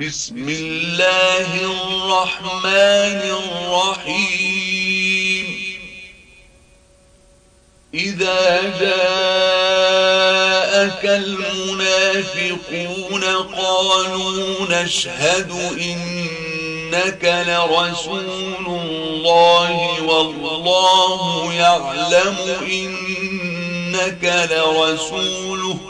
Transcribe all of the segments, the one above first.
بسم الله الرحمن الرحيم. إذا جاءك المنافقون قالوا نشهد إنك لرسول الله والله يعلم إنك لرسوله.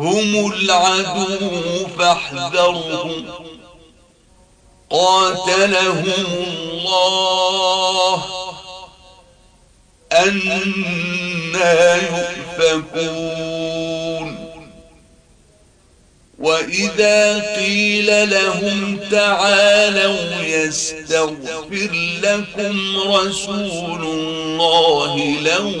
هم العدو فاحذرهم. قاتلهم الله أنا يؤفكون. وإذا قيل لهم تعالوا يستغفر لكم رسول الله لوا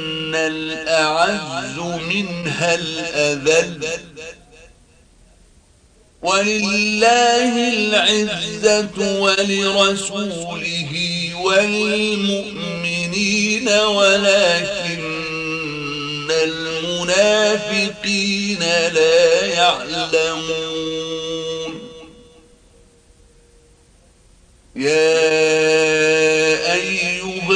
ان الأعز منها الأذل. ولله العزة ولرسوله وللمؤمنين ولكن المنافقين لا يعلمون. يا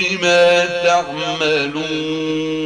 بما تعملون